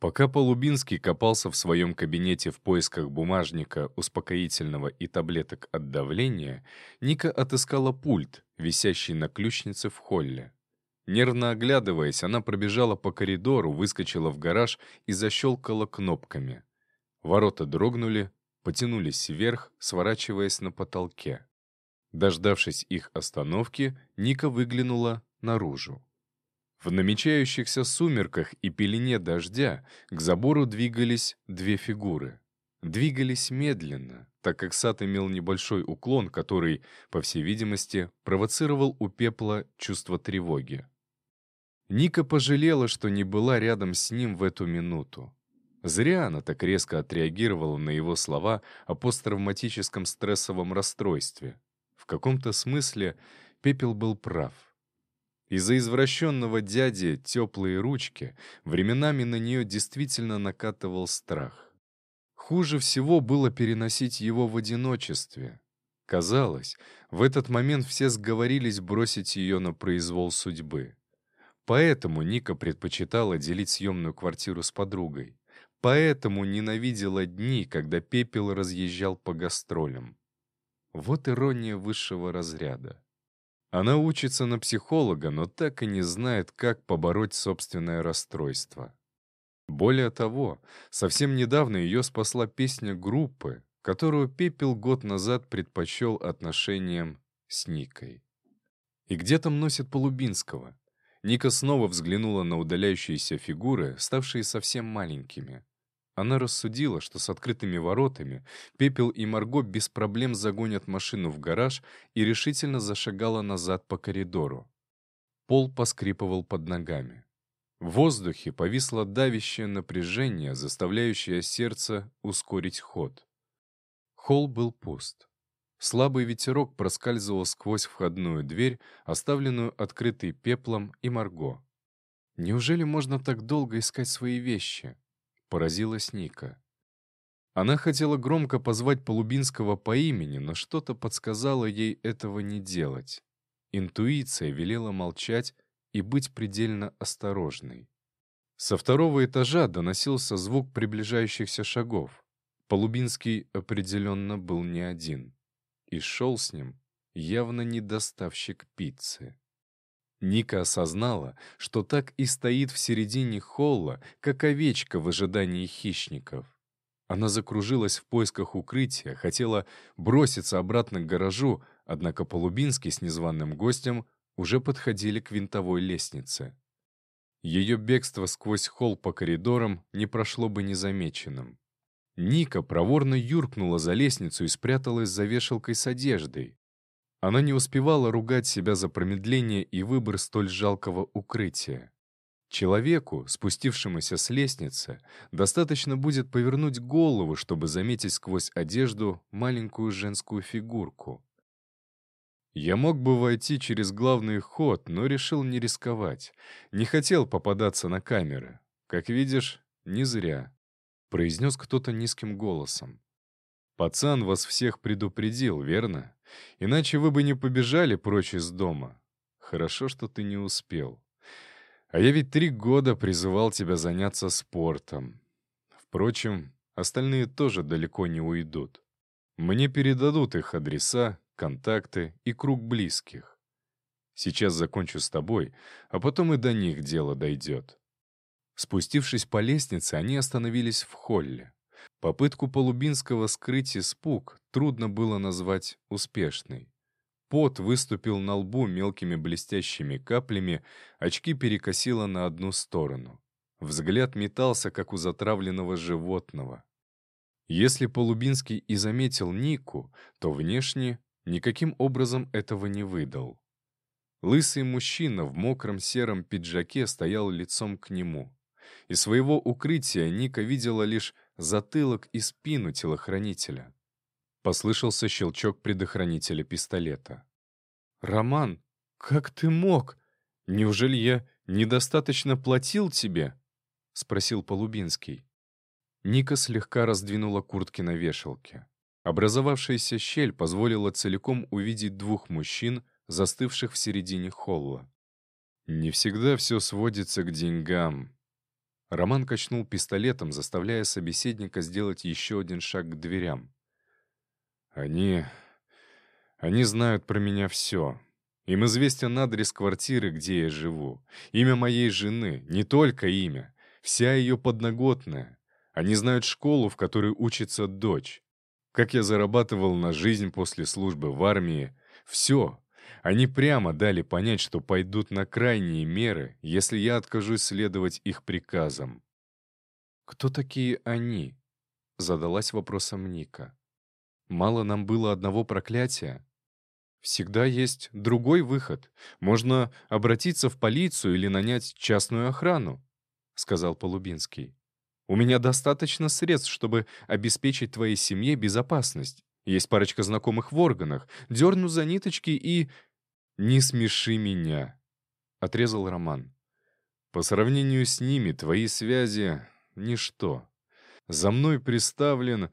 Пока Полубинский копался в своем кабинете в поисках бумажника, успокоительного и таблеток от давления, Ника отыскала пульт, висящий на ключнице в холле. Нервно оглядываясь, она пробежала по коридору, выскочила в гараж и защелкала кнопками. Ворота дрогнули, потянулись вверх, сворачиваясь на потолке. Дождавшись их остановки, Ника выглянула наружу. В намечающихся сумерках и пелене дождя к забору двигались две фигуры. Двигались медленно, так как сад имел небольшой уклон, который, по всей видимости, провоцировал у пепла чувство тревоги. Ника пожалела, что не была рядом с ним в эту минуту. Зря она так резко отреагировала на его слова о посттравматическом стрессовом расстройстве. В каком-то смысле Пепел был прав. Из-за извращенного дяди теплые ручки временами на нее действительно накатывал страх. Хуже всего было переносить его в одиночестве. Казалось, в этот момент все сговорились бросить ее на произвол судьбы. Поэтому Ника предпочитала делить съемную квартиру с подругой. Поэтому ненавидела дни, когда пепел разъезжал по гастролям. Вот ирония высшего разряда. Она учится на психолога, но так и не знает, как побороть собственное расстройство. Более того, совсем недавно ее спасла песня группы, которую Пепел год назад предпочел отношениям с Никой. И где там носит Полубинского? Ника снова взглянула на удаляющиеся фигуры, ставшие совсем маленькими. Она рассудила, что с открытыми воротами Пепел и Марго без проблем загонят машину в гараж и решительно зашагала назад по коридору. Пол поскрипывал под ногами. В воздухе повисло давящее напряжение, заставляющее сердце ускорить ход. Холл был пуст. Слабый ветерок проскальзывал сквозь входную дверь, оставленную открытой пеплом и Марго. Неужели можно так долго искать свои вещи? Поразилась Ника. Она хотела громко позвать Полубинского по имени, но что-то подсказало ей этого не делать. Интуиция велела молчать и быть предельно осторожной. Со второго этажа доносился звук приближающихся шагов. Полубинский определенно был не один. И шел с ним явно не доставщик пиццы. Ника осознала, что так и стоит в середине холла, как овечка в ожидании хищников. Она закружилась в поисках укрытия, хотела броситься обратно к гаражу, однако Полубинский с незваным гостем уже подходили к винтовой лестнице. Ее бегство сквозь холл по коридорам не прошло бы незамеченным. Ника проворно юркнула за лестницу и спряталась за вешалкой с одеждой. Она не успевала ругать себя за промедление и выбор столь жалкого укрытия. Человеку, спустившемуся с лестницы, достаточно будет повернуть голову, чтобы заметить сквозь одежду маленькую женскую фигурку. Я мог бы войти через главный ход, но решил не рисковать. Не хотел попадаться на камеры. Как видишь, не зря, — произнес кто-то низким голосом. Пацан вас всех предупредил, верно? Иначе вы бы не побежали прочь из дома. Хорошо, что ты не успел. А я ведь три года призывал тебя заняться спортом. Впрочем, остальные тоже далеко не уйдут. Мне передадут их адреса, контакты и круг близких. Сейчас закончу с тобой, а потом и до них дело дойдет. Спустившись по лестнице, они остановились в холле. Попытку Полубинского скрыть испуг трудно было назвать успешной. Пот выступил на лбу мелкими блестящими каплями, очки перекосило на одну сторону. Взгляд метался, как у затравленного животного. Если Полубинский и заметил Нику, то внешне никаким образом этого не выдал. Лысый мужчина в мокром сером пиджаке стоял лицом к нему. Из своего укрытия Ника видела лишь затылок и спину телохранителя. Послышался щелчок предохранителя пистолета. «Роман, как ты мог? Неужели я недостаточно платил тебе?» — спросил Полубинский. Ника слегка раздвинула куртки на вешалке. Образовавшаяся щель позволила целиком увидеть двух мужчин, застывших в середине холла. «Не всегда все сводится к деньгам», Роман качнул пистолетом, заставляя собеседника сделать еще один шаг к дверям. «Они... они знают про меня все. Им известен адрес квартиры, где я живу. Имя моей жены, не только имя, вся ее подноготная. Они знают школу, в которой учится дочь. Как я зарабатывал на жизнь после службы в армии. Все. Они прямо дали понять, что пойдут на крайние меры, если я откажусь следовать их приказам. «Кто такие они?» — задалась вопросом Ника. «Мало нам было одного проклятия?» «Всегда есть другой выход. Можно обратиться в полицию или нанять частную охрану», — сказал Полубинский. «У меня достаточно средств, чтобы обеспечить твоей семье безопасность. Есть парочка знакомых в органах. Дерну за ниточки и...» «Не смеши меня», — отрезал Роман. «По сравнению с ними твои связи — ничто. За мной приставлен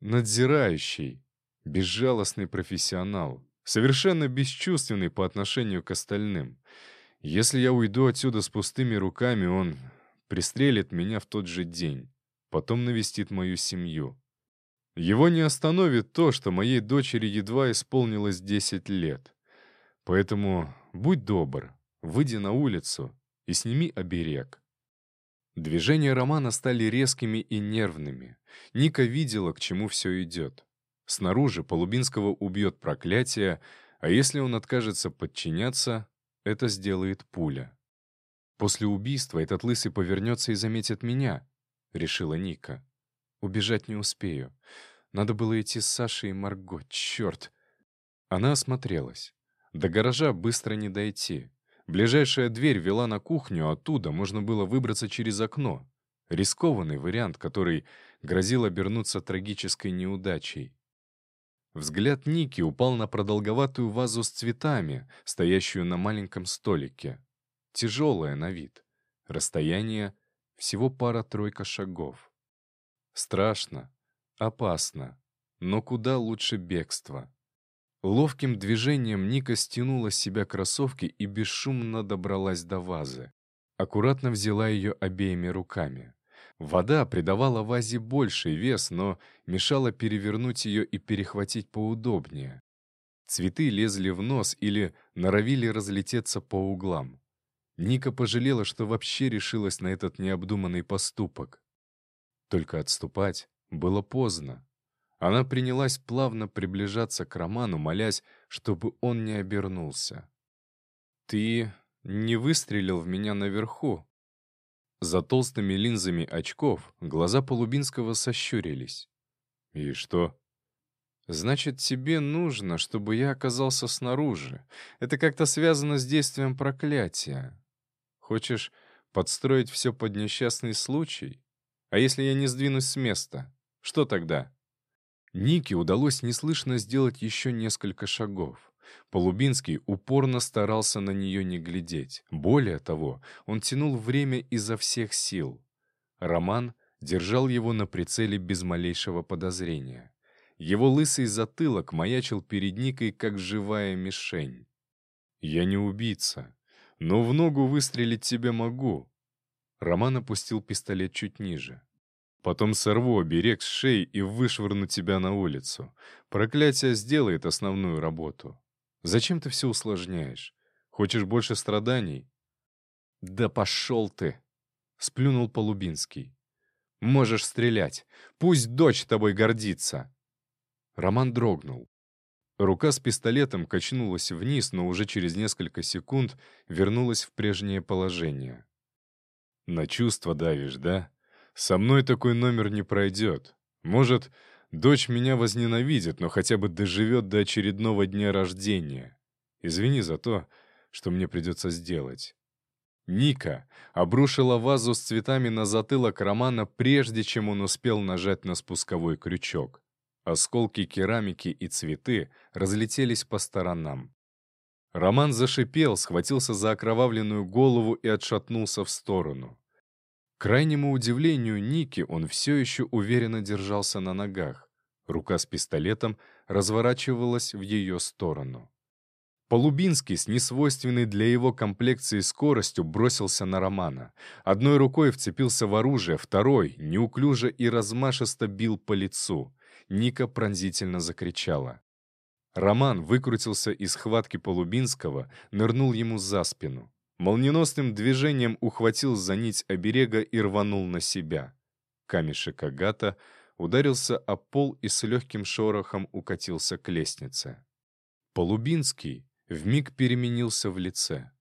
надзирающий, безжалостный профессионал, совершенно бесчувственный по отношению к остальным. Если я уйду отсюда с пустыми руками, он пристрелит меня в тот же день, потом навестит мою семью. Его не остановит то, что моей дочери едва исполнилось 10 лет. Поэтому будь добр, выйди на улицу и сними оберег. Движения Романа стали резкими и нервными. Ника видела, к чему все идет. Снаружи Полубинского убьет проклятие, а если он откажется подчиняться, это сделает пуля. «После убийства этот лысый повернется и заметит меня», — решила Ника. «Убежать не успею. Надо было идти с Сашей и Марго, черт!» Она осмотрелась. До гаража быстро не дойти. Ближайшая дверь вела на кухню, оттуда можно было выбраться через окно. Рискованный вариант, который грозил обернуться трагической неудачей. Взгляд Ники упал на продолговатую вазу с цветами, стоящую на маленьком столике. Тяжелая на вид. Расстояние — всего пара-тройка шагов. Страшно, опасно, но куда лучше бегство. Ловким движением Ника стянула с себя кроссовки и бесшумно добралась до вазы. Аккуратно взяла ее обеими руками. Вода придавала вазе больший вес, но мешала перевернуть ее и перехватить поудобнее. Цветы лезли в нос или норовили разлететься по углам. Ника пожалела, что вообще решилась на этот необдуманный поступок. Только отступать было поздно. Она принялась плавно приближаться к Роману, молясь, чтобы он не обернулся. «Ты не выстрелил в меня наверху?» За толстыми линзами очков глаза Полубинского сощурились. «И что?» «Значит, тебе нужно, чтобы я оказался снаружи. Это как-то связано с действием проклятия. Хочешь подстроить все под несчастный случай? А если я не сдвинусь с места? Что тогда?» Нике удалось неслышно сделать еще несколько шагов. Полубинский упорно старался на нее не глядеть. Более того, он тянул время изо всех сил. Роман держал его на прицеле без малейшего подозрения. Его лысый затылок маячил перед Никой, как живая мишень. «Я не убийца, но в ногу выстрелить тебе могу». Роман опустил пистолет чуть ниже. Потом сорву оберег с шеи и вышвырну тебя на улицу. Проклятие сделает основную работу. Зачем ты все усложняешь? Хочешь больше страданий? Да пошел ты! Сплюнул Полубинский. Можешь стрелять. Пусть дочь тобой гордится. Роман дрогнул. Рука с пистолетом качнулась вниз, но уже через несколько секунд вернулась в прежнее положение. «На чувства давишь, да?» Со мной такой номер не пройдет. Может, дочь меня возненавидит, но хотя бы доживет до очередного дня рождения. Извини за то, что мне придется сделать. Ника обрушила вазу с цветами на затылок Романа, прежде чем он успел нажать на спусковой крючок. Осколки керамики и цветы разлетелись по сторонам. Роман зашипел, схватился за окровавленную голову и отшатнулся в сторону. Крайнему удивлению Ники он все еще уверенно держался на ногах. Рука с пистолетом разворачивалась в ее сторону. Полубинский с несвойственной для его комплекции скоростью бросился на Романа. Одной рукой вцепился в оружие, второй неуклюже и размашисто бил по лицу. Ника пронзительно закричала. Роман выкрутился из схватки Полубинского, нырнул ему за спину. Молниеносным движением ухватил за нить оберега и рванул на себя. Камешек Агата ударился о пол и с легким шорохом укатился к лестнице. Полубинский вмиг переменился в лице.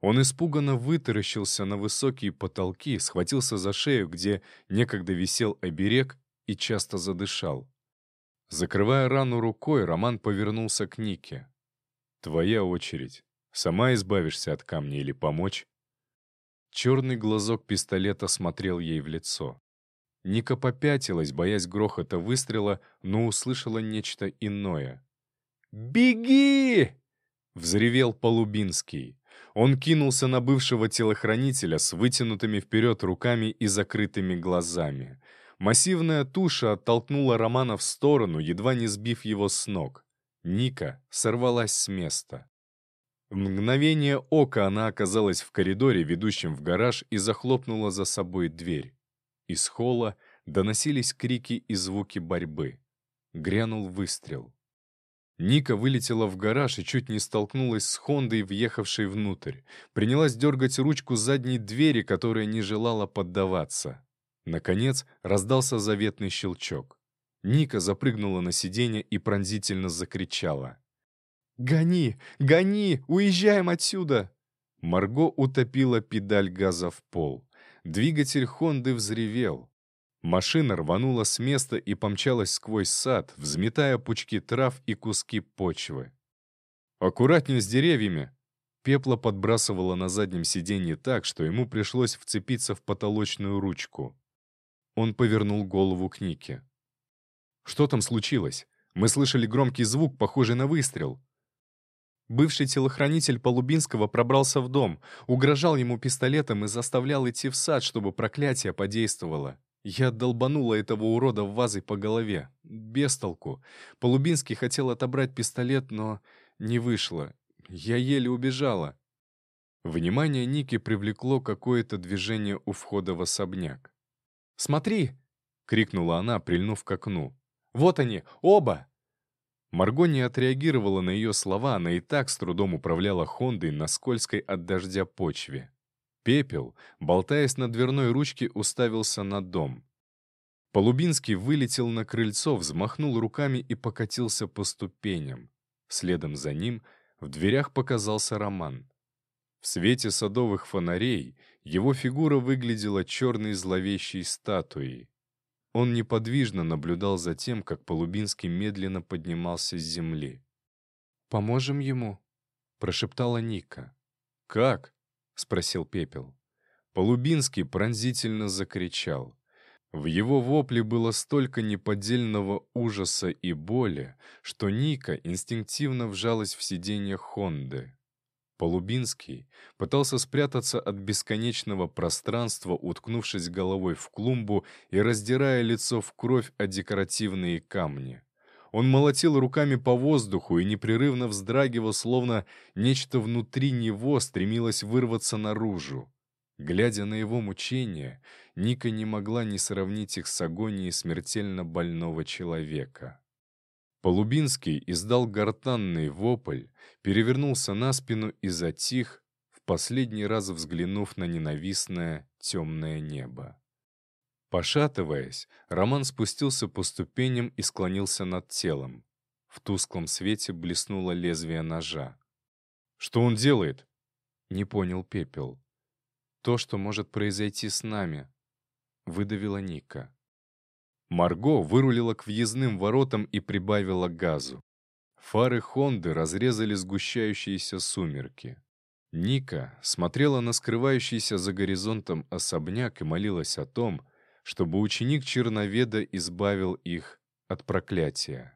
Он испуганно вытаращился на высокие потолки, схватился за шею, где некогда висел оберег, и часто задышал. Закрывая рану рукой, Роман повернулся к Нике. «Твоя очередь. Сама избавишься от камня или помочь?» Черный глазок пистолета смотрел ей в лицо. Ника попятилась, боясь грохота выстрела, но услышала нечто иное. «Беги!» Взревел Полубинский. Он кинулся на бывшего телохранителя с вытянутыми вперед руками и закрытыми глазами. Массивная туша оттолкнула Романа в сторону, едва не сбив его с ног. Ника сорвалась с места. В мгновение ока она оказалась в коридоре, ведущем в гараж, и захлопнула за собой дверь. Из холла доносились крики и звуки борьбы. Грянул выстрел. Ника вылетела в гараж и чуть не столкнулась с Хондой, въехавшей внутрь. Принялась дергать ручку задней двери, которая не желала поддаваться. Наконец раздался заветный щелчок. Ника запрыгнула на сиденье и пронзительно закричала. «Гони! Гони! Уезжаем отсюда!» Марго утопила педаль газа в пол. Двигатель Хонды взревел. Машина рванула с места и помчалась сквозь сад, взметая пучки трав и куски почвы. «Аккуратнее с деревьями!» Пепла подбрасывала на заднем сиденье так, что ему пришлось вцепиться в потолочную ручку. Он повернул голову к Нике. «Что там случилось? Мы слышали громкий звук, похожий на выстрел». Бывший телохранитель Полубинского пробрался в дом, угрожал ему пистолетом и заставлял идти в сад, чтобы проклятие подействовало. Я долбанула этого урода вазой по голове. Без толку. Полубинский хотел отобрать пистолет, но не вышло. Я еле убежала. Внимание Ники привлекло какое-то движение у входа в особняк. «Смотри!» — крикнула она, прильнув к окну. «Вот они, оба!» Марго не отреагировала на ее слова, она и так с трудом управляла Хондой на скользкой от дождя почве. Пепел, болтаясь на дверной ручке, уставился на дом. Полубинский вылетел на крыльцо, взмахнул руками и покатился по ступеням. Следом за ним в дверях показался Роман. В свете садовых фонарей его фигура выглядела черной зловещей статуей. Он неподвижно наблюдал за тем, как Полубинский медленно поднимался с земли. «Поможем ему?» — прошептала Ника. «Как?» — спросил Пепел. Полубинский пронзительно закричал. В его вопле было столько неподдельного ужаса и боли, что Ника инстинктивно вжалась в сиденье Хонды. Полубинский пытался спрятаться от бесконечного пространства, уткнувшись головой в клумбу и раздирая лицо в кровь о декоративные камни. Он молотил руками по воздуху и непрерывно вздрагивал, словно нечто внутри него стремилось вырваться наружу. Глядя на его мучения, Ника не могла не сравнить их с агонией смертельно больного человека. Полубинский издал гортанный вопль, перевернулся на спину и затих, в последний раз взглянув на ненавистное темное небо. Пошатываясь, Роман спустился по ступеням и склонился над телом. В тусклом свете блеснуло лезвие ножа. «Что он делает?» — не понял Пепел. «То, что может произойти с нами», — выдавила Ника. Марго вырулила к въездным воротам и прибавила газу. Фары Хонды разрезали сгущающиеся сумерки. Ника смотрела на скрывающийся за горизонтом особняк и молилась о том, чтобы ученик черноведа избавил их от проклятия.